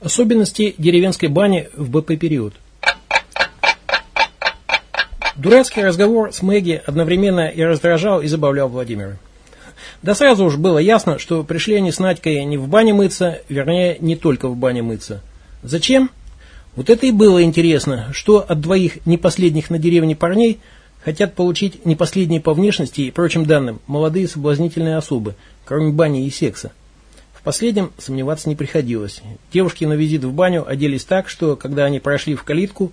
Особенности деревенской бани в БП-период. Дурацкий разговор с Мэгги одновременно и раздражал, и забавлял Владимира. Да сразу уж было ясно, что пришли они с Надькой не в бане мыться, вернее, не только в бане мыться. Зачем? Вот это и было интересно, что от двоих не последних на деревне парней хотят получить не последние по внешности и прочим данным молодые соблазнительные особы, кроме бани и секса. В последнем сомневаться не приходилось. Девушки на визит в баню оделись так, что, когда они прошли в калитку,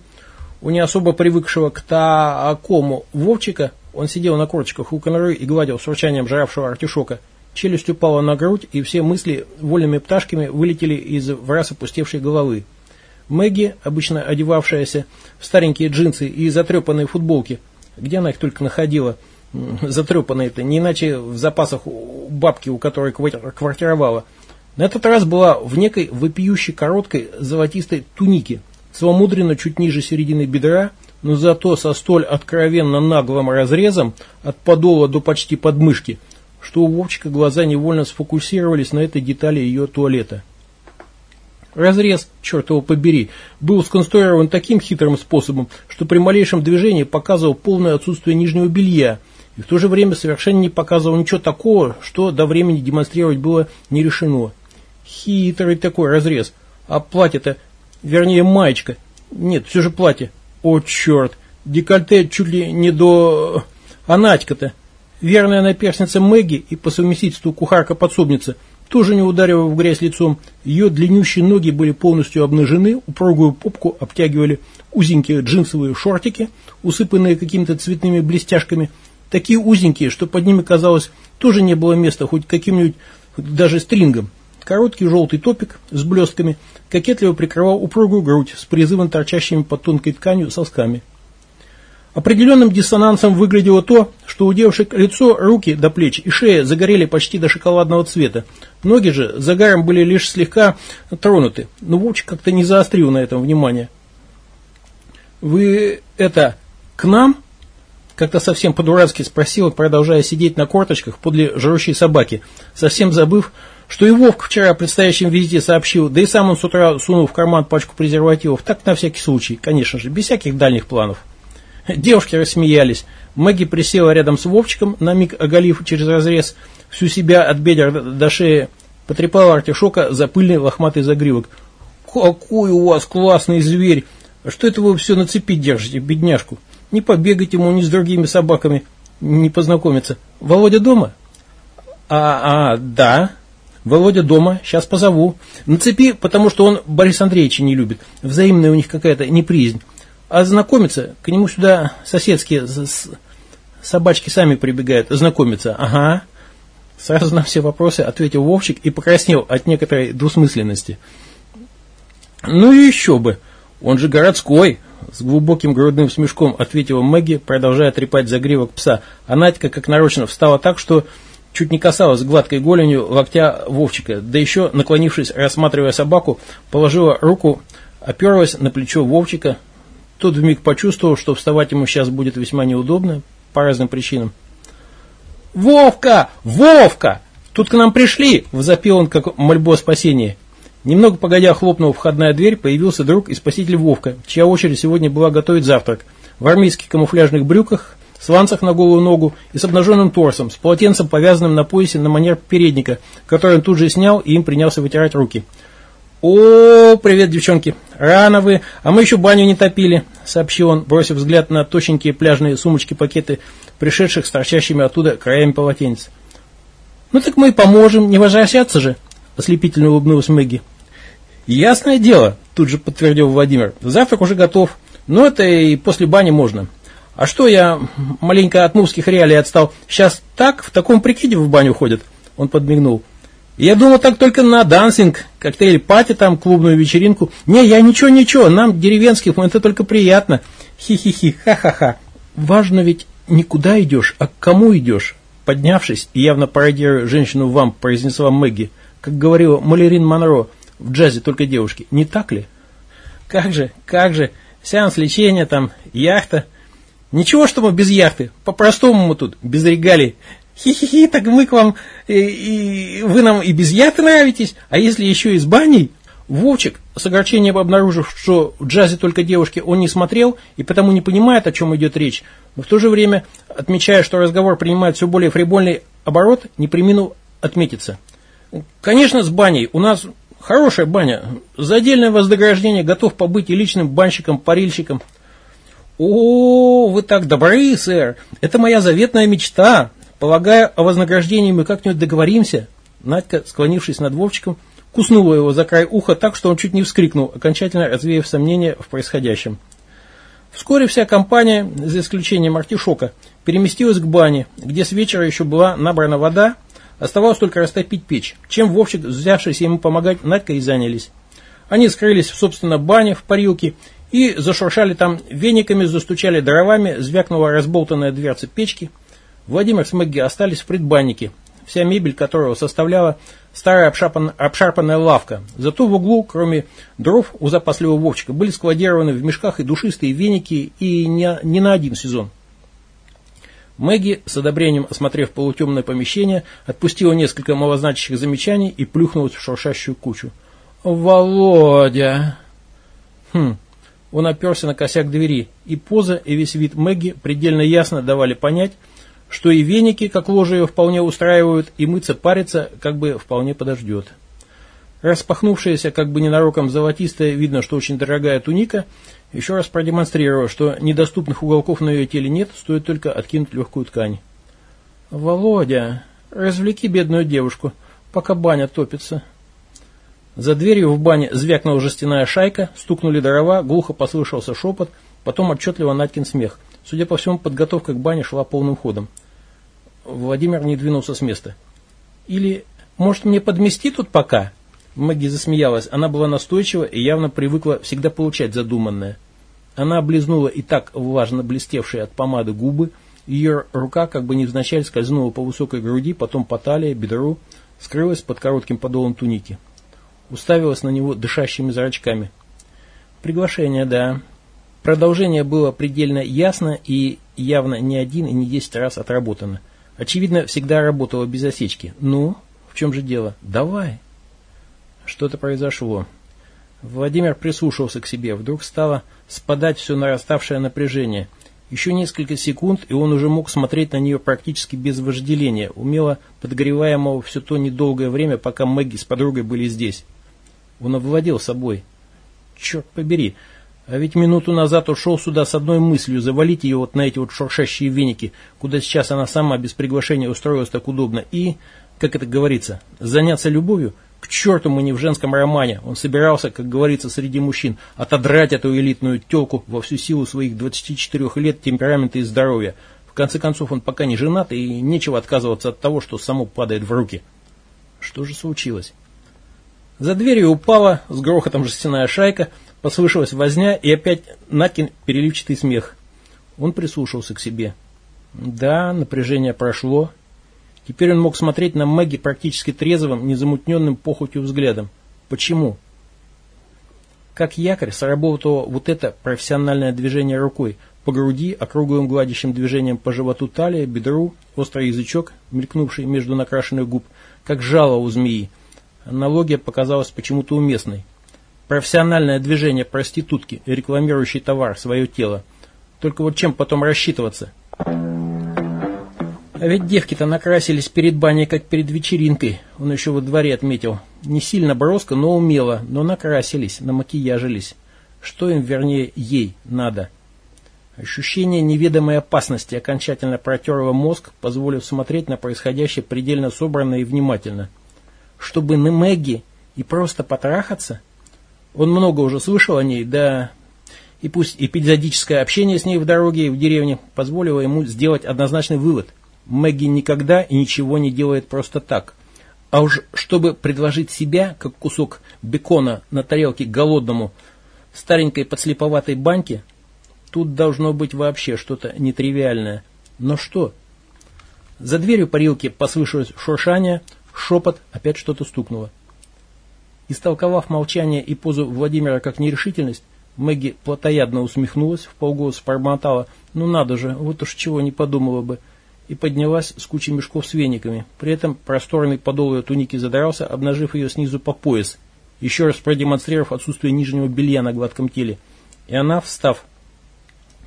у не особо привыкшего к такому Вовчика, он сидел на корточках у конуры и гладил с урчанием жравшего артишока, челюсть упала на грудь, и все мысли вольными пташками вылетели из в раз опустевшей головы. Мэгги, обычно одевавшаяся в старенькие джинсы и затрепанные футболки, где она их только находила, затрепанные-то, не иначе в запасах бабки, у которой квартировала, на этот раз была в некой вопиющей короткой золотистой тунике, целомудренно чуть ниже середины бедра, но зато со столь откровенно наглым разрезом от подола до почти подмышки, что у Вовчика глаза невольно сфокусировались на этой детали ее туалета. Разрез, черт его побери, был сконструирован таким хитрым способом, что при малейшем движении показывал полное отсутствие нижнего белья, и в то же время совершенно не показывал ничего такого, что до времени демонстрировать было не решено. Хитрый такой разрез. А платье-то, вернее маечка. Нет, все же платье. О, черт. Декольте чуть ли не до... А Надька-то, верная наперсница Мэгги и по совместительству кухарка-подсобница, тоже не ударила в грязь лицом. Ее длиннющие ноги были полностью обнажены, упругую попку обтягивали узенькие джинсовые шортики, усыпанные какими-то цветными блестяшками, такие узенькие, что под ними, казалось, тоже не было места хоть каким-нибудь даже стрингом. Короткий желтый топик с блестками кокетливо прикрывал упругую грудь с призывом торчащими под тонкой тканью сосками. Определенным диссонансом выглядело то, что у девушек лицо, руки до плеч и шея загорели почти до шоколадного цвета. Ноги же загаром были лишь слегка тронуты, но Вовчик как-то не заострил на этом внимание. «Вы это, к нам?» Как-то совсем по-дурацки спросил, продолжая сидеть на корточках подле жрущей собаки, совсем забыв, что и Вовка вчера о предстоящем визите сообщил, да и сам он с утра сунул в карман пачку презервативов, так на всякий случай, конечно же, без всяких дальних планов. Девушки рассмеялись. Мэгги присела рядом с Вовчиком, на миг оголив через разрез всю себя от бедер до шеи, потрепала артишока за пыльный лохматый загривок. «Какой у вас классный зверь! Что это вы все на цепи держите, бедняжку? Не побегать ему ни с другими собаками, не познакомиться. Володя дома?» «А, а, да», Володя дома, сейчас позову. На цепи, потому что он Борис Андреевича не любит. Взаимная у них какая-то неприязнь. А знакомиться, к нему сюда соседские собачки сами прибегают. Знакомиться, ага. Сразу на все вопросы ответил Вовчик и покраснел от некоторой двусмысленности. Ну и еще бы, он же городской, с глубоким грудным смешком ответила Мэгги, продолжая трепать загривок пса. А Надька, как нарочно, встала так, что чуть не касалась гладкой голенью локтя Вовчика, да еще, наклонившись, рассматривая собаку, положила руку, оперлась на плечо Вовчика. Тот вмиг почувствовал, что вставать ему сейчас будет весьма неудобно, по разным причинам. «Вовка! Вовка! Тут к нам пришли!» – возопил он, как мольбу о спасении. Немного погодя хлопнула входная дверь, появился друг и спаситель Вовка, чья очередь сегодня была готовить завтрак. В армейских камуфляжных брюках, сланцах на голую ногу и с обнаженным торсом, с полотенцем, повязанным на поясе на манер передника, который он тут же снял и им принялся вытирать руки. «О, привет, девчонки! Рано вы, а мы еще баню не топили», — сообщил он, бросив взгляд на тощенькие пляжные сумочки-пакеты, пришедших с торчащими оттуда краями полотенец. «Ну так мы и поможем, не возвращаться же», — ослепительно улыбнулась Мэгги. «Ясное дело», — тут же подтвердил Владимир, — «завтрак уже готов, но это и после бани можно». А что я маленько от мувских реалий отстал? Сейчас так, в таком прикиде в баню ходят? Он подмигнул. Я думал так только на дансинг, коктейль-пати там, клубную вечеринку. Не, я ничего-ничего, нам, деревенских, это только приятно. Хи-хи-хи, ха-ха-ха. Важно ведь не куда идешь, а к кому идешь. Поднявшись и явно пародируя женщину-вамп, произнесла Мэгги, как говорила Мэрилин Монро, в джазе только девушки, не так ли? Как же, как же, сеанс лечения там, яхта – Ничего, что мы без яхты. По-простому мы тут, без регалий. Хи-хи-хи, так мы к вам, и, и вы нам и без яхты нравитесь, а если еще и с баней? Вовчик, с огорчением обнаружив, что в джазе только девушки он не смотрел и потому не понимает, о чем идет речь, но в то же время, отмечая, что разговор принимает все более фрибольный оборот, не приминул отметиться. Конечно, с баней. У нас хорошая баня. За отдельное вознаграждение готов побыть и личным банщиком, парильщиком. О, вы так добры, сэр. Это моя заветная мечта. Полагаю, о вознаграждении мы как-нибудь договоримся. Надька, склонившись над Вовчиком, куснула его за край уха так, что он чуть не вскрикнул, окончательно развеяв сомнения в происходящем. Вскоре вся компания, за исключением артишока, переместилась к бане, где с вечера еще была набрана вода, оставалось только растопить печь, чем Вовчик, взявшись ему помогать, Надька и занялись. Они скрылись в, собственно, бане, в парилке, и зашуршали там вениками, застучали дровами, звякнула разболтанная дверца печки. Владимир с Мэгги остались в предбаннике, вся мебель которого составляла старая обшарпанная, обшарпанная лавка. Зато в углу, кроме дров у запасливого Вовчика, были складированы в мешках и душистые веники и не, не на один сезон. Мэгги, с одобрением осмотрев полутемное помещение, отпустила несколько малозначащих замечаний и плюхнулась в шуршащую кучу. «Володя!» «Хм...» Он оперся на косяк двери, и поза, и весь вид Мэгги предельно ясно давали понять, что и веники, как ложе ее вполне устраивают, и мыться париться, как бы вполне подождет. Распахнувшаяся, как бы ненароком золотистая, видно, что очень дорогая туника, еще раз продемонстрировала, что недоступных уголков на ее теле нет, стоит только откинуть легкую ткань. «Володя, развлеки бедную девушку, пока баня топится». За дверью в бане звякнула жестяная шайка, стукнули дрова, глухо послышался шепот, потом отчетливо Надькин смех. Судя по всему, подготовка к бане шла полным ходом. Владимир не двинулся с места. «Или, может, мне подмести тут пока?» Мэгги засмеялась. Она была настойчива и явно привыкла всегда получать задуманное. Она облизнула и так влажно блестевшие от помады губы. Ее рука как бы невзначай скользнула по высокой груди, потом по талии, бедру, скрылась под коротким подолом туники. Уставилась на него дышащими зрачками. «Приглашение, да. Продолжение было предельно ясно и явно не один и не десять раз отработано. Очевидно, всегда работала без осечки. Ну, в чем же дело? Давай. Что-то произошло. Владимир прислушался к себе. Вдруг стало спадать все нараставшее напряжение. Еще несколько секунд, и он уже мог смотреть на нее практически без вожделения, умело подогреваемого все то недолгое время, пока Мэгги с подругой были здесь. Он овладел собой. Черт побери, а ведь минуту назад ушел сюда с одной мыслью завалить ее вот на эти вот шуршащие веники, куда сейчас она сама без приглашения устроилась так удобно, и, как это говорится, заняться любовью? К черту мы не в женском романе. Он собирался, как говорится, среди мужчин, отодрать эту элитную телку во всю силу своих 24 лет темперамента и здоровья. В конце концов, он пока не женат, и нечего отказываться от того, что само падает в руки. Что же случилось? За дверью упала с грохотом жестяная шайка, Послышалась возня и опять Накин переливчатый смех. Он прислушался к себе. Да, напряжение прошло. Теперь он мог смотреть на Мэгги практически трезвым, незамутненным похотью взглядом. Почему? Как якорь сработало вот это профессиональное движение рукой по груди, округлым гладящим движением по животу талии, бедру, острый язычок, мелькнувший между накрашенных губ, как жало у змеи. Аналогия показалась почему-то уместной. Профессиональное движение проститутки, рекламирующей товар, свое тело. Только вот чем потом рассчитываться? А ведь девки-то накрасились перед баней, как перед вечеринкой. Он еще во дворе отметил. Не сильно броско, но умело. Но накрасились, намакияжились. Что им, вернее, ей надо? Ощущение неведомой опасности окончательно протерло мозг, позволив смотреть на происходящее предельно собранно и внимательно. Чтобы на Мэгги и просто потрахаться – он много уже слышал о ней, да и пусть эпизодическое общение с ней в дороге и в деревне позволило ему сделать однозначный вывод. Мэгги никогда и ничего не делает просто так. А уж чтобы предложить себя, как кусок бекона на тарелке голодному, старенькой подслеповатой банке, тут должно быть вообще что-то нетривиальное. Но что? За дверью парилки послышалось шуршание, шепот, опять что-то стукнуло. Истолковав молчание и позу Владимира как нерешительность, Мэгги плотоядно усмехнулась, в полголоса пробормотала «Ну надо же, вот уж чего не подумала бы» и поднялась с кучей мешков с вениками. При этом просторный подол ее туники задрался, обнажив ее снизу по пояс. еще раз продемонстрировав отсутствие нижнего белья на гладком теле. И она, встав,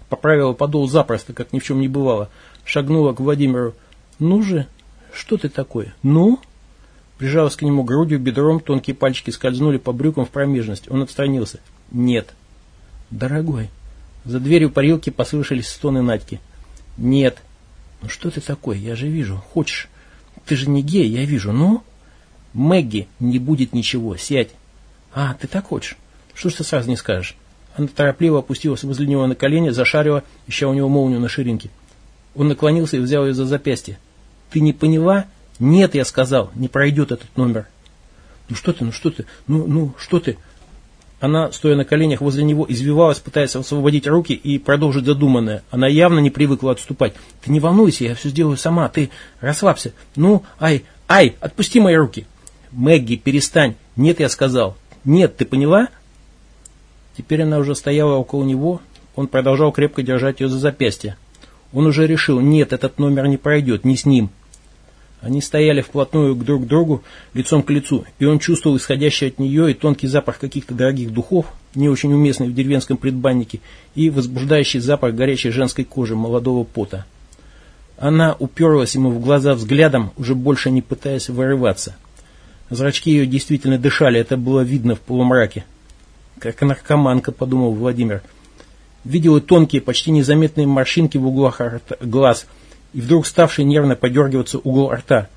поправила подол запросто, как ни в чем не бывало, шагнула к Владимиру. «Ну же, что ты такой? Ну?» Прижалась к нему грудью, бедром, тонкие пальчики скользнули по брюкам в промежность. Он отстранился. «Нет». «Дорогой». За дверью парилки послышались стоны Надьки. «Нет». «Ну что ты такой? Я же вижу. Хочешь? Ты же не гей, я вижу. Ну?» «Мэгги, не будет ничего. Сядь». «А, ты так хочешь? Что ж ты сразу не скажешь?» Она торопливо опустилась возле него на колени, зашарила, ища у него молнию на ширинке. Он наклонился и взял ее за запястье. «Ты не поняла? Нет, я сказал, не пройдет этот номер». «Ну что ты, ну что ты, ну, ну, что ты?» Она, стоя на коленях возле него, извивалась, пытаясь освободить руки и продолжить задуманное. Она явно не привыкла отступать. «Ты не волнуйся, я все сделаю сама, ты расслабься. Ну, ай, ай, отпусти мои руки!» «Мэгги, перестань!» «Нет, я сказал!» «Нет, ты поняла?» Теперь она уже стояла около него, он продолжал крепко держать ее за запястье. Он уже решил, нет, этот номер не пройдет, не с ним. Они стояли вплотную друг к другу, лицом к лицу, и он чувствовал исходящий от нее и тонкий запах каких-то дорогих духов, не очень уместный в деревенском предбаннике, и возбуждающий запах горячей женской кожи молодого пота. Она уперлась ему в глаза взглядом, уже больше не пытаясь вырываться. Зрачки ее действительно дышали, это было видно в полумраке. Как наркоманка, подумал Владимир. Видел тонкие, почти незаметные морщинки в углах глаз и вдруг ставший нервно подергиваться угол рта.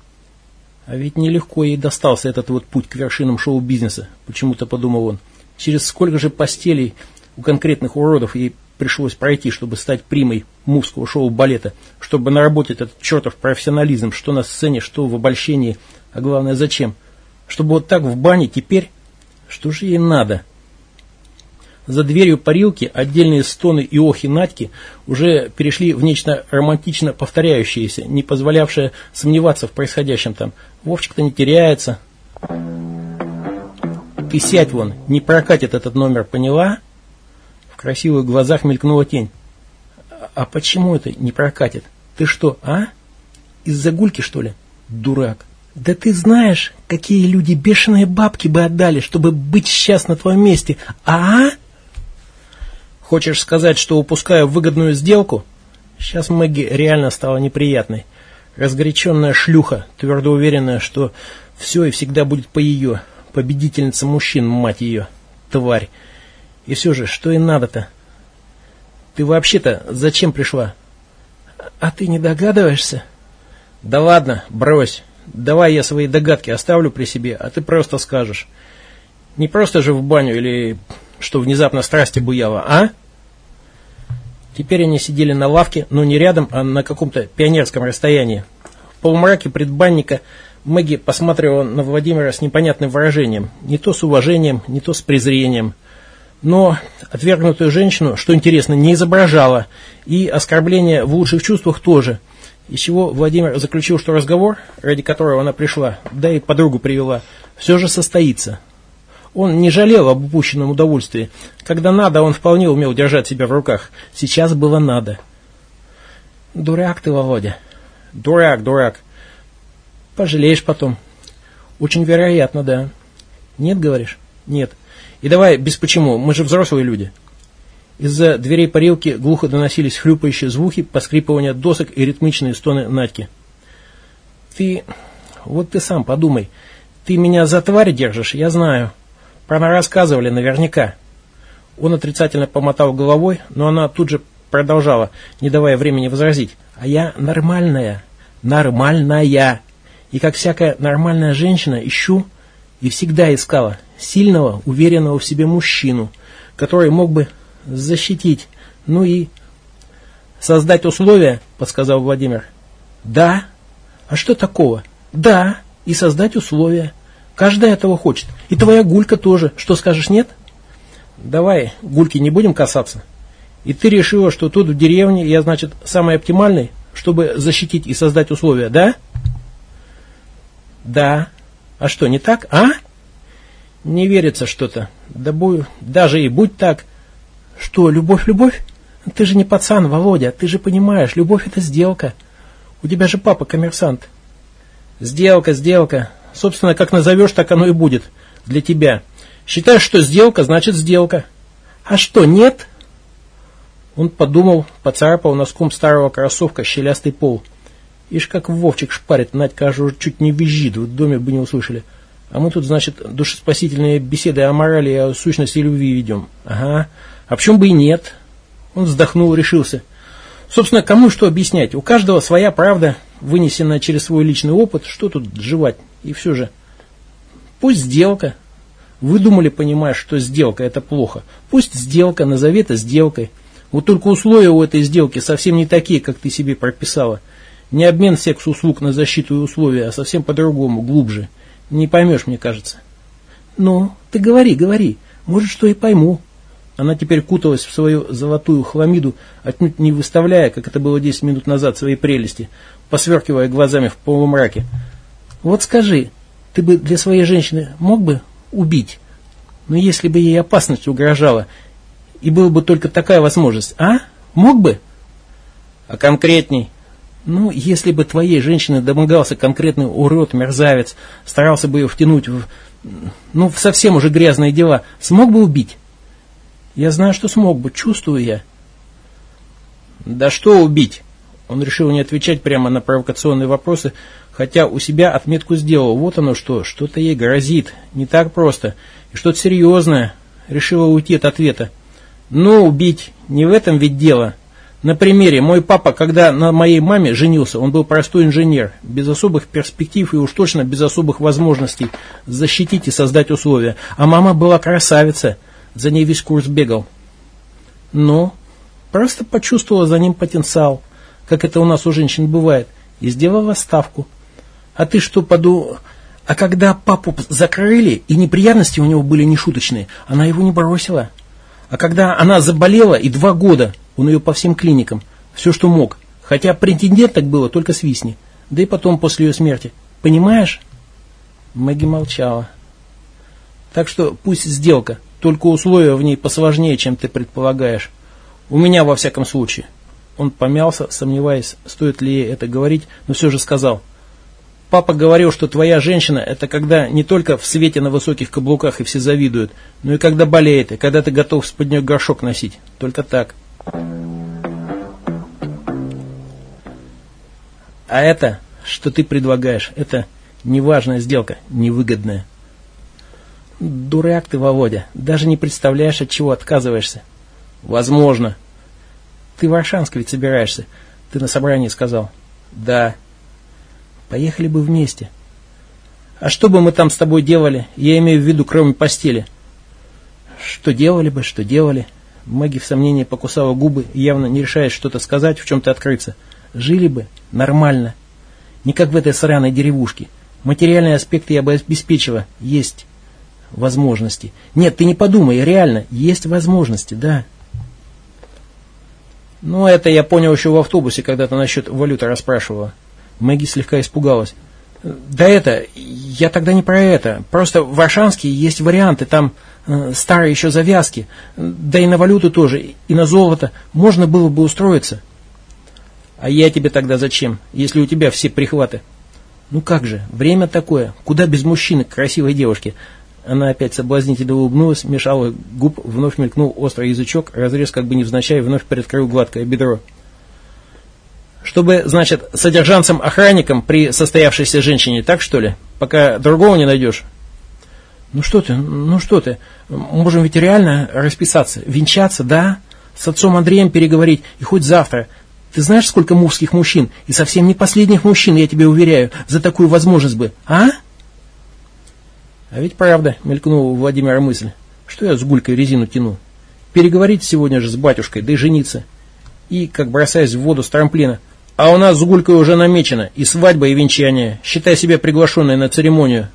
А ведь нелегко ей достался этот вот путь к вершинам шоу-бизнеса, почему-то подумал он. Через сколько же постелей у конкретных уродов ей пришлось пройти, чтобы стать примой мужского шоу-балета, чтобы наработать этот чертов профессионализм, что на сцене, что в обольщении, а главное зачем – чтобы вот так в бане теперь... Что же ей надо? За дверью парилки отдельные стоны и охи Надьки уже перешли в нечто романтично повторяющееся, не позволявшее сомневаться в происходящем там. Вовчик-то не теряется. Ты сядь вон, не прокатит этот номер, поняла? В красивых глазах мелькнула тень. А почему это не прокатит? Ты что, а? Из-за гульки, что ли? Дурак. Да ты знаешь, какие люди бешеные бабки бы отдали, чтобы быть сейчас на твоем месте, а? Хочешь сказать, что упускаю выгодную сделку? Сейчас Мэгги реально стала неприятной. Разгоряченная шлюха, твердо уверенная, что все и всегда будет по ее. Победительница мужчин, мать ее. Тварь. И все же, что и надо-то? Ты вообще-то зачем пришла? А ты не догадываешься? Да ладно, брось. Давай я свои догадки оставлю при себе, а ты просто скажешь. Не просто же в баню или что внезапно страсти буяла, а? Теперь они сидели на лавке, но не рядом, а на каком-то пионерском расстоянии. В полумраке предбанника Мэгги посматривала на Владимира с непонятным выражением. Не то с уважением, не то с презрением. Но отвергнутую женщину, что интересно, не изображала. И оскорбление в лучших чувствах тоже – из чего Владимир заключил, что разговор, ради которого она пришла, да и подругу привела, все же состоится. Он не жалел об упущенном удовольствии. Когда надо, он вполне умел держать себя в руках. Сейчас было надо. Дурак ты, Володя. Дурак, дурак. Пожалеешь потом. Очень вероятно, да. Нет, говоришь? Нет. И давай без почему, мы же взрослые люди. Из-за дверей парилки глухо доносились хлюпающие звуки, поскрипывание досок и ритмичные стоны Надьки. «Ты... вот ты сам подумай. Ты меня за тварь держишь, я знаю. Про рассказывали наверняка». Он отрицательно помотал головой, но она тут же продолжала, не давая времени возразить. «А я нормальная, нормальная. И как всякая нормальная женщина ищу и всегда искала сильного, уверенного в себе мужчину, который мог бы защитить. Ну и создать условия, подсказал Владимир. Да. А что такого? Да. И создать условия. Каждая этого хочет. И твоя гулька тоже. Что скажешь, нет? Давай, гульки не будем касаться. И ты решила, что тут в деревне я, значит, самый оптимальный, чтобы защитить и создать условия, да? Да. А что, не так, а? Не верится что-то. Да бу... даже и будь так, что, любовь, любовь? Ты же не пацан, Володя, ты же понимаешь, любовь это сделка. У тебя же папа коммерсант. Сделка, сделка. Собственно, как назовешь, так оно и будет. Для тебя. Считаешь, что сделка, значит сделка. А что, нет? Он подумал, поцарапал носком старого кроссовка щелястый пол. Ишь, как Вовчик шпарит, Надька аж уже чуть не визжит, в доме бы не услышали. А мы тут, значит, душеспасительные беседы о морали и о сущности любви ведем. Ага. А почему бы и нет? Он вздохнул, решился. Собственно, кому что объяснять? У каждого своя правда, вынесенная через свой личный опыт. Что тут жевать? И все же. Пусть сделка. Вы думали, понимаешь, что сделка это плохо. Пусть сделка, назови это сделкой. Вот только условия у этой сделки совсем не такие, как ты себе прописала. Не обмен секс-услуг на защиту и условия, а совсем по-другому, глубже. Не поймешь, мне кажется. Ну, ты говори, говори. Может, что и пойму. Она теперь куталась в свою золотую хламиду, отнюдь не выставляя, как это было 10 минут назад, свои прелести, посверкивая глазами в полумраке. Вот скажи, ты бы для своей женщины мог бы убить? Но если бы ей опасность угрожала, и была бы только такая возможность, а? Мог бы? А конкретней? Ну, если бы твоей женщины домогался конкретный урод, мерзавец, старался бы ее втянуть в, ну, в совсем уже грязные дела, смог бы убить? Я знаю, что смог бы, чувствую я. Да что убить? Он решил не отвечать прямо на провокационные вопросы, хотя у себя отметку сделал. Вот оно что, что-то ей грозит. Не так просто. И что-то серьезное. Решила уйти от ответа. Ну, убить, не в этом ведь дело. На примере, мой папа, когда на моей маме женился, он был простой инженер, без особых перспектив и уж точно без особых возможностей защитить и создать условия. А мама была красавица, за ней весь курс бегал. Ну, просто почувствовала за ним потенциал, как это у нас у женщин бывает, и сделала ставку. А ты что, поду... А когда папу закрыли, и неприятности у него были нешуточные, она его не бросила. А когда она заболела, и два года он ее по всем клиникам, все, что мог. Хотя претенденток было только свистни. Да и потом, после ее смерти. Понимаешь? Мэгги молчала. Так что пусть сделка, только условия в ней посложнее, чем ты предполагаешь. У меня, во всяком случае. Он помялся, сомневаясь, стоит ли ей это говорить, но все же сказал. Папа говорил, что твоя женщина – это когда не только в свете на высоких каблуках и все завидуют, но и когда болеет, и когда ты готов с нее горшок носить. Только так. А это, что ты предлагаешь, это неважная сделка, невыгодная. Дурак ты, Володя, даже не представляешь, от чего отказываешься. Возможно. Ты в Аршанск ведь собираешься, ты на собрании сказал. Да. Поехали бы вместе. А что бы мы там с тобой делали, я имею в виду, кроме постели? Что делали бы, что делали. Мэгги в сомнении покусала губы, явно не решаясь что-то сказать, в чем-то открыться. Жили бы нормально. Не как в этой сраной деревушке. Материальные аспекты я бы обеспечила. Есть возможности. Нет, ты не подумай, реально, есть возможности, да. Ну, это я понял еще в автобусе, когда ты насчет валюты расспрашивала. Мэгги слегка испугалась. Да это, я тогда не про это. Просто в Аршанске есть варианты, там э, старые еще завязки. Да и на валюту тоже, и на золото. Можно было бы устроиться. А я тебе тогда зачем, если у тебя все прихваты? Ну как же, время такое. Куда без мужчины к красивой девушке? Она опять соблазнительно улыбнулась, мешала губ, вновь мелькнул острый язычок, разрез как бы невзначай, вновь приоткрыл гладкое бедро. Чтобы, значит, содержанцем-охранником при состоявшейся женщине, так что ли? Пока другого не найдешь? Ну что ты, ну что ты, можем ведь реально расписаться, венчаться, да? С отцом Андреем переговорить, и хоть завтра. Ты знаешь, сколько мужских мужчин, и совсем не последних мужчин, я тебе уверяю, за такую возможность бы, а? А ведь правда, мелькнула у Владимира мысль, что я с гулькой резину тяну. Переговорить сегодня же с батюшкой, да и жениться. И, как бросаясь в воду с трамплина, а у нас с Гулькой уже намечено и свадьба, и венчание. Считай себя приглашенной на церемонию.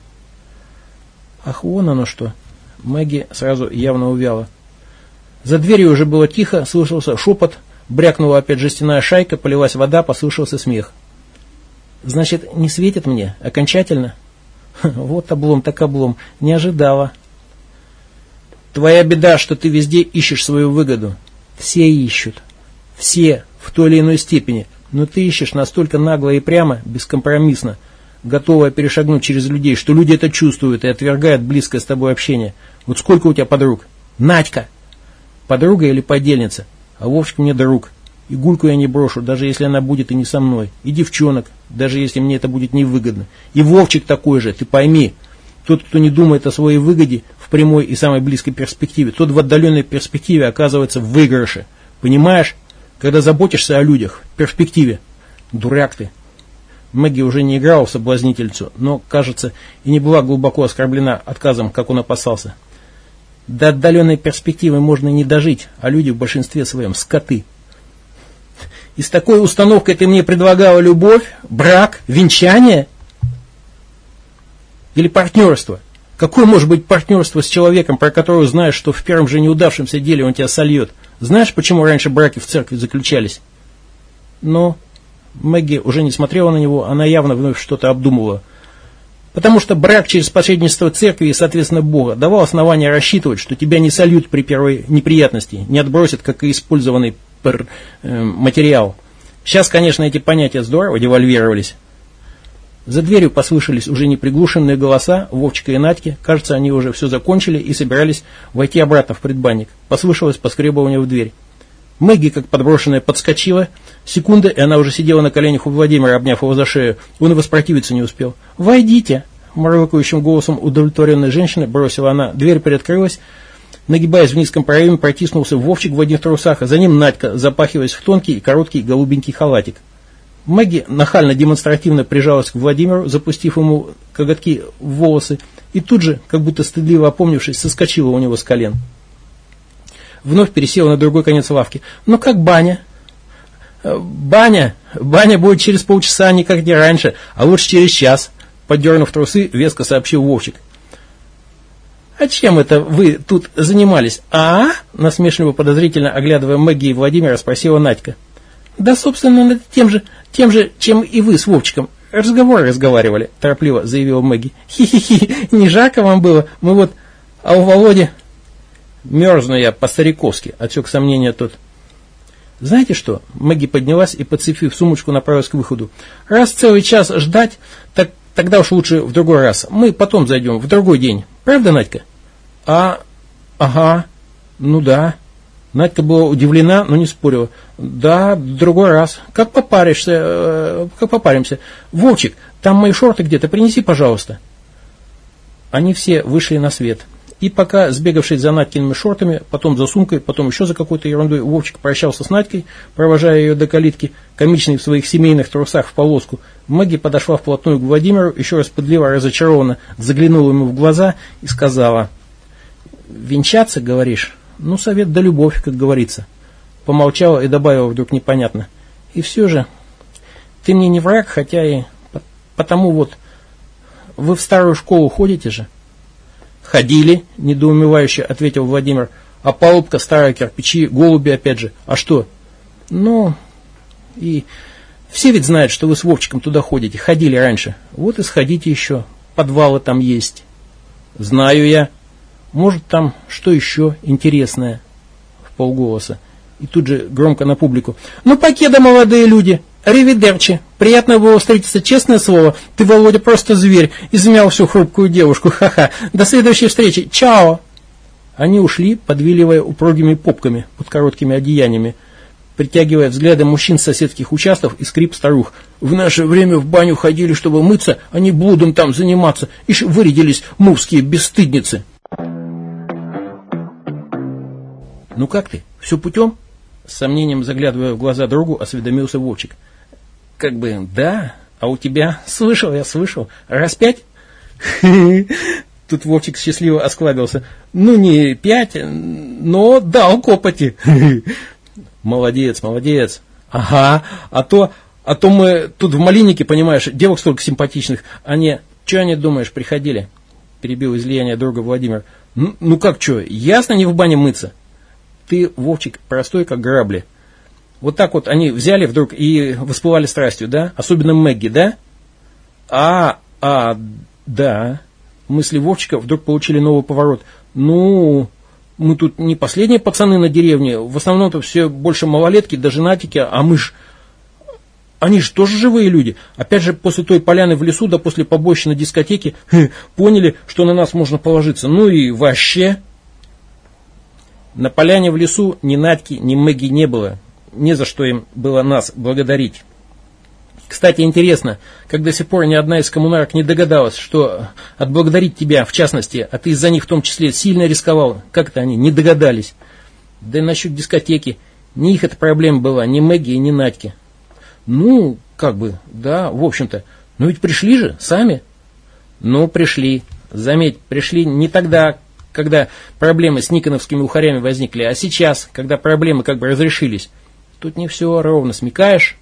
Ах, вон оно что. Мэгги сразу явно увяла. За дверью уже было тихо, слышался шепот, брякнула опять жестяная шайка, полилась вода, послышался смех. Значит, не светит мне? Окончательно? Вот облом так облом. Не ожидала. Твоя беда, что ты везде ищешь свою выгоду. Все ищут. Все, в той или иной степени. Но ты ищешь настолько нагло и прямо, бескомпромиссно, готовая перешагнуть через людей, что люди это чувствуют и отвергают близкое с тобой общение. Вот сколько у тебя подруг? Надька. Подруга или подельница? А Вовчик мне друг. И Гульку я не брошу, даже если она будет и не со мной. И девчонок, даже если мне это будет невыгодно. И Вовчик такой же, ты пойми. Тот, кто не думает о своей выгоде в прямой и самой близкой перспективе, тот в отдаленной перспективе оказывается в выигрыше. Понимаешь? Когда заботишься о людях, в перспективе. Дурак ты. Мэгги уже не играла в соблазнительницу, но, кажется, и не была глубоко оскорблена отказом, как он опасался. До отдаленной перспективы можно не дожить, а люди в большинстве своем скоты. И с такой установкой ты мне предлагала любовь, брак, венчание или партнерство? Какое может быть партнерство с человеком, про которого знаешь, что в первом же неудавшемся деле он тебя сольет? Знаешь, почему раньше браки в церкви заключались? Ну... Мэгги уже не смотрела на него, она явно вновь что-то обдумывала. Потому что брак через посредничество церкви и, соответственно, Бога давал основания рассчитывать, что тебя не сольют при первой неприятности, не отбросят, как и использованный пер, э, материал. Сейчас, конечно, эти понятия здорово девальвировались. За дверью послышались уже неприглушенные голоса Вовчика и Надьки. Кажется, они уже все закончили и собирались войти обратно в предбанник. Послышалось поскребывание в дверь. Мэгги, как подброшенная, подскочила. Секунда, и она уже сидела на коленях у Владимира, обняв его за шею. Он и воспротивиться не успел. «Войдите!» Мурлыкающим голосом удовлетворенной женщины бросила она. Дверь приоткрылась. Нагибаясь в низком проеме, протиснулся Вовчик в одних трусах, а за ним Надька, запахиваясь в тонкий и короткий голубенький халатик. Мэгги нахально демонстративно прижалась к Владимиру, запустив ему коготки в волосы, и тут же, как будто стыдливо опомнившись, соскочила у него с колен вновь пересела на другой конец лавки. «Ну как баня?» «Э, «Баня! Баня будет через полчаса, а никак не раньше, а лучше через час», поддернув трусы, веско сообщил Вовчик. «А чем это вы тут занимались, а?» Насмешливо подозрительно оглядывая Мэгги и Владимира, спросила Надька. «Да, собственно, тем же, тем же, чем и вы с Вовчиком. Разговоры разговаривали», торопливо заявила Мэгги. «Хи-хи-хи, не жарко вам было? Мы вот... А у Володи Мерзну я по-стариковски, отсек сомнения тот. Знаете что? Мэгги поднялась и, подцепив сумочку, направилась к выходу. Раз целый час ждать, так тогда уж лучше в другой раз. Мы потом зайдем, в другой день. Правда, Надька? А, ага, ну да. Надька была удивлена, но не спорила. Да, другой раз. Как попаришься, э, как попаримся. Вовчик, там мои шорты где-то, принеси, пожалуйста. Они все вышли на свет. И пока, сбегавшись за Надькиными шортами, потом за сумкой, потом еще за какой-то ерундой, Вовчик прощался с Надькой, провожая ее до калитки, комичной в своих семейных трусах в полоску, Мэгги подошла вплотную к Владимиру, еще раз подливо разочарованно заглянула ему в глаза и сказала, «Венчаться, говоришь? Ну, совет да любовь, как говорится». Помолчала и добавила вдруг непонятно, «И все же, ты мне не враг, хотя и потому вот, вы в старую школу ходите же». «Ходили», – недоумевающе ответил Владимир. «А палубка, старая кирпичи, голуби опять же. А что?» «Ну, и все ведь знают, что вы с Вовчиком туда ходите. Ходили раньше. Вот и сходите еще. Подвалы там есть». «Знаю я. Может, там что еще интересное?» В полголоса. И тут же громко на публику. «Ну, покеда, молодые люди!» Ривидерчи. Приятно было встретиться, честное слово. Ты, Володя, просто зверь. Измял всю хрупкую девушку. Ха-ха. До следующей встречи. Чао. Они ушли, подвиливая упругими попками под короткими одеяниями, притягивая взгляды мужчин с соседских участков и скрип старух. В наше время в баню ходили, чтобы мыться, а не блудом там заниматься. Ишь, вырядились мувские бесстыдницы. Ну как ты? Все путем? С сомнением заглядывая в глаза другу, осведомился Вовчик. Как бы, да, а у тебя? Слышал, я слышал. Раз пять? Тут Вовчик счастливо осклабился. Ну, не пять, но дал копоти. Молодец, молодец. Ага, а то, а то мы тут в Малинике, понимаешь, девок столько симпатичных. Они, что они, думаешь, приходили? Перебил излияние друга Владимир. Ну, ну как что, ясно не в бане мыться? Ты, Вовчик, простой как грабли. Вот так вот они взяли вдруг и воспылали страстью, да? Особенно Мэгги, да? А, а, да. Мысли Вовчика вдруг получили новый поворот. Ну, мы тут не последние пацаны на деревне. В основном-то все больше малолетки да женатики, а мы ж... они же тоже живые люди. Опять же, после той поляны в лесу, да после побоища на дискотеке, поняли, что на нас можно положиться. Ну и вообще... На поляне в лесу ни Надьки, ни Мэгги не было. Не за что им было нас благодарить. Кстати, интересно, как до сих пор ни одна из коммунарок не догадалась, что отблагодарить тебя, в частности, а ты из-за них в том числе сильно рисковал. Как-то они не догадались. Да и насчет дискотеки. Не их эта проблема была, ни Мэгги ни Надьки. Ну, как бы, да, в общем-то. Но ведь пришли же, сами. Ну, пришли. Заметь, пришли не тогда, когда проблемы с никоновскими ухарями возникли, а сейчас, когда проблемы как бы разрешились. Тут не все ровно, смекаешь?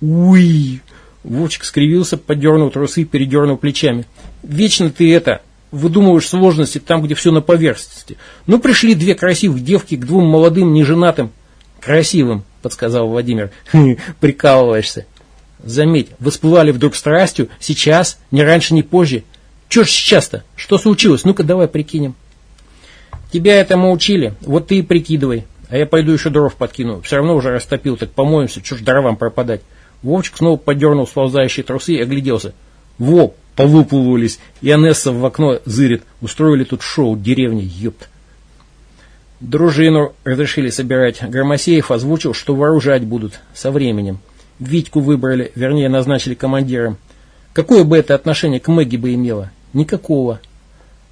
Уи! Вовчик скривился, подернул трусы, передернул плечами. Вечно ты это, выдумываешь сложности там, где все на поверхности. Ну, пришли две красивых девки к двум молодым, неженатым. Красивым, подсказал Владимир. Прикалываешься. Заметь, всплывали вдруг страстью, сейчас, не раньше, не позже. Че ж сейчас-то? Что случилось? Ну-ка, давай прикинем. Тебя этому учили, вот ты и прикидывай. А я пойду еще дров подкину. Все равно уже растопил, так помоемся, чушь дровам пропадать. Вовчик снова подернул сползающие трусы и огляделся. Во, повыплывались, и Анесса в окно зырит. Устроили тут шоу деревни, ёпт. Дружину разрешили собирать. Громосеев озвучил, что вооружать будут со временем. Витьку выбрали, вернее назначили командиром. Какое бы это отношение к Мэгги бы имело? Никакого.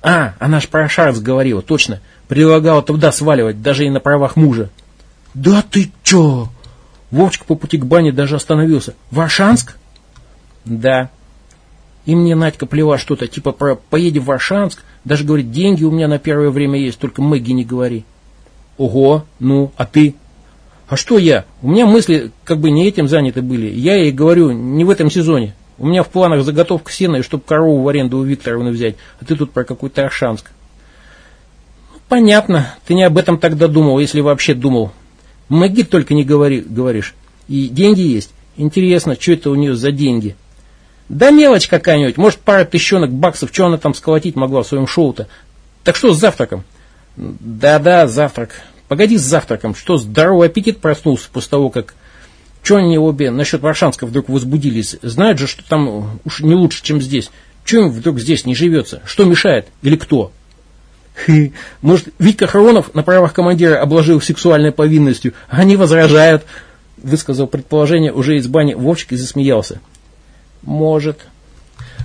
А, она ж про Шарц говорила, точно. Предлагала туда сваливать, даже и на правах мужа. Да ты чё? Вовчик по пути к бане даже остановился. Варшанск? Да. И мне Надька плела что-то, типа про поедем в Варшанск, даже говорит, деньги у меня на первое время есть, только Мэгги не говори. Ого, ну, а ты? А что я? У меня мысли как бы не этим заняты были. Я ей говорю, не в этом сезоне. У меня в планах заготовка сена, и чтобы корову в аренду у Викторовны взять. А ты тут про какой-то Аршанск. Ну, понятно. Ты не об этом тогда думал, если вообще думал. Мэгги только не говори, говоришь. И деньги есть. Интересно, что это у нее за деньги? Да мелочь какая-нибудь. Может, пара тысячонок баксов. Что она там сколотить могла в своем шоу-то? Так что с завтраком? Да-да, завтрак. Погоди с завтраком. Что, здоровый аппетит проснулся после того, как... Че они обе насчет Варшанска вдруг возбудились? Знают же, что там уж не лучше, чем здесь. Че им вдруг здесь не живется? Что мешает? Или кто? Хы. Может, Витька Хронов на правах командира обложил сексуальной повинностью, они возражают, высказал предположение уже из бани Вовчик и засмеялся. Может.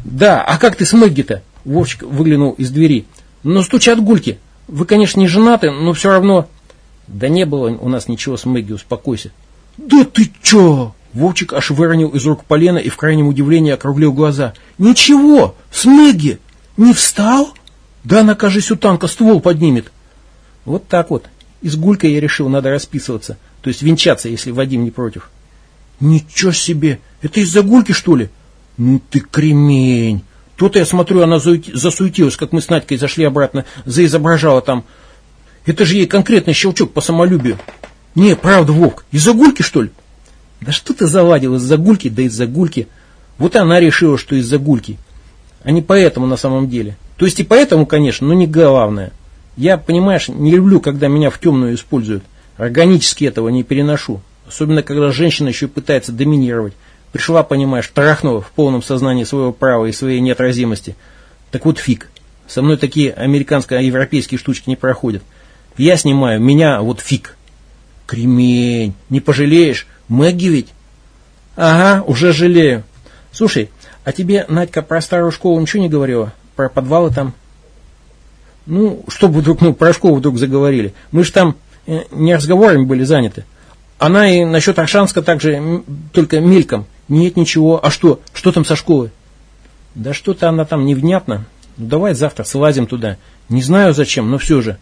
Да, а как ты с Мэгги-то? Вовчик выглянул из двери. Но «Ну, стучат гульки. Вы, конечно, не женаты, но все равно... Да не было у нас ничего с Мэгги, успокойся. Да ты че? Вовчик аж выронил из рук полена и в крайнем удивлении округлил глаза. Ничего, с Мэгги. Не встал? Да она, кажется, у танка ствол поднимет. Вот так вот. И с Гулькой я решил, надо расписываться. То есть венчаться, если Вадим не против. Ничего себе! Это из-за Гульки, что ли? Ну ты кремень! То-то я смотрю, она засуетилась, как мы с Надькой зашли обратно, заизображала там. Это же ей конкретный щелчок по самолюбию. Не, правда, Вовк, из-за Гульки, что ли? Да что ты заладил из-за Гульки, да из-за Гульки. Вот она решила, что из-за Гульки. А не поэтому на самом деле. То есть и поэтому, конечно, но не главное. Я, понимаешь, не люблю, когда меня в темную используют. Органически этого не переношу. Особенно, когда женщина еще пытается доминировать. Пришла, понимаешь, трахнула в полном сознании своего права и своей неотразимости. Так вот фиг. Со мной такие американско-европейские штучки не проходят. Я снимаю, меня вот фиг. Кремень, не пожалеешь? Мэгги ведь? Ага, уже жалею. Слушай, а тебе Надька про старую школу ничего не говорила? Про подвалы там? Ну, чтобы вдруг, ну, про школу вдруг заговорили. Мы же там э, не разговорами были заняты. Она и насчет Аршанска также, только мельком. Нет, ничего. А что? Что там со школы? Да что-то она там невнятно. Ну, давай завтра слазим туда. Не знаю зачем, но все же.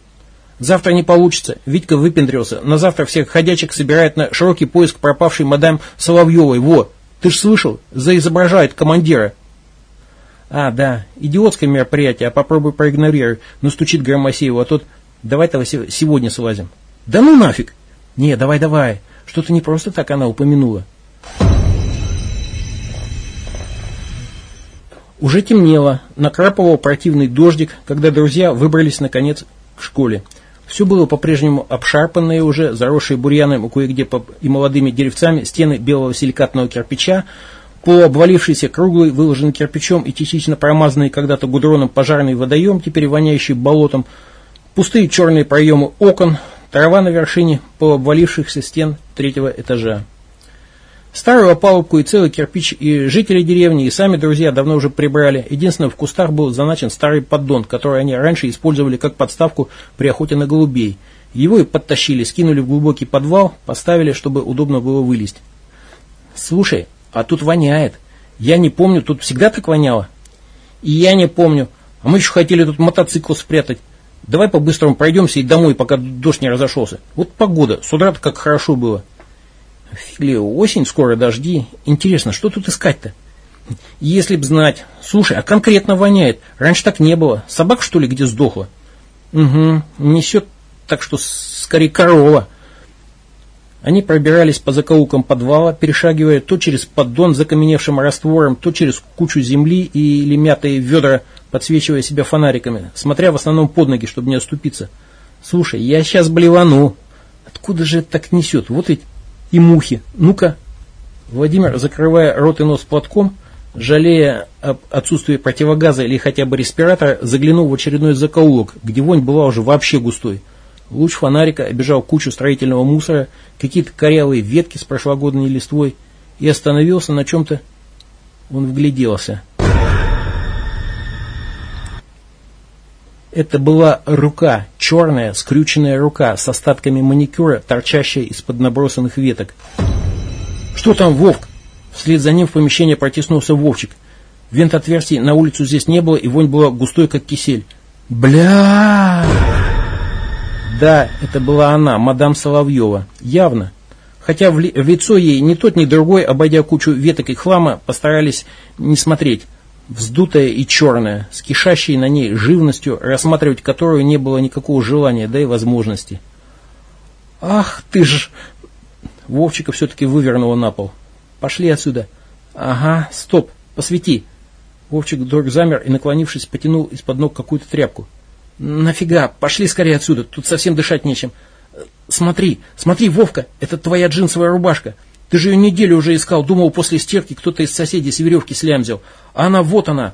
Завтра не получится. Витька выпендрился. На завтра всех ходячих собирает на широкий поиск пропавшей мадам Соловьевой. Во, ты ж слышал? Заизображает командира. А, да, идиотское мероприятие, а попробуй проигнорируй. Ну, стучит Громосееву, а тот, давай-то сегодня слазим. Да ну нафиг. Не, давай-давай. Что-то не просто так она упомянула. Уже темнело, накрапывал противный дождик, когда друзья выбрались наконец к школе. Все было по-прежнему обшарпанное уже, заросшие бурьяном кое-где и молодыми деревцами стены белого силикатного кирпича, полуобвалившийся круглый, выложенный кирпичом и частично промазанный когда-то гудроном пожарный водоем, теперь воняющий болотом, пустые черные проемы окон, трава на вершине полуобвалившихся стен третьего этажа. Старую опалубку и целый кирпич и жители деревни, и сами друзья давно уже прибрали. Единственное, в кустах был заначен старый поддон, который они раньше использовали как подставку при охоте на голубей. Его и подтащили, скинули в глубокий подвал, поставили, чтобы удобно было вылезть. «Слушай, а тут воняет. Я не помню, тут всегда так воняло?» «И я не помню. А мы еще хотели тут мотоцикл спрятать. Давай по-быстрому пройдемся и домой, пока дождь не разошелся. Вот погода, с утра как хорошо было». Фигли, осень, скоро дожди. Интересно, что тут искать-то? Если б знать. Слушай, а конкретно воняет. Раньше так не было. Собак, что ли, где сдохла? Угу, несет так, что скорее корова. Они пробирались по закоулкам подвала, перешагивая то через поддон с закаменевшим раствором, то через кучу земли или мятые ведра, подсвечивая себя фонариками, смотря в основном под ноги, чтобы не оступиться. Слушай, я сейчас блевану. Откуда же это так несет? Вот ведь и мухи. Ну-ка. Владимир, закрывая рот и нос платком, жалея об отсутствии противогаза или хотя бы респиратора, заглянул в очередной закоулок, где вонь была уже вообще густой. Луч фонарика обежал кучу строительного мусора, какие-то корявые ветки с прошлогодней листвой и остановился на чем-то. Он вгляделся. Это была рука, черная, скрюченная рука с остатками маникюра, торчащая из-под набросанных веток. «Что там, Вовк?» Вслед за ним в помещение протиснулся Вовчик. Вент отверстий на улицу здесь не было, и вонь была густой, как кисель. «Бля!» Да, это была она, мадам Соловьева. Явно. Хотя в, в лицо ей ни тот, ни другой, обойдя кучу веток и хлама, постарались не смотреть вздутая и черная, с кишащей на ней живностью, рассматривать которую не было никакого желания, да и возможности. «Ах ты ж!» Вовчика все-таки вывернуло на пол. «Пошли отсюда!» «Ага, стоп, посвети!» Вовчик вдруг замер и, наклонившись, потянул из-под ног какую-то тряпку. «Нафига? Пошли скорее отсюда, тут совсем дышать нечем!» «Смотри, смотри, Вовка, это твоя джинсовая рубашка!» Ты же ее неделю уже искал, думал, после стирки кто-то из соседей с веревки слямзил. А она вот она.